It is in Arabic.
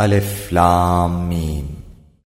ألف لام ميم.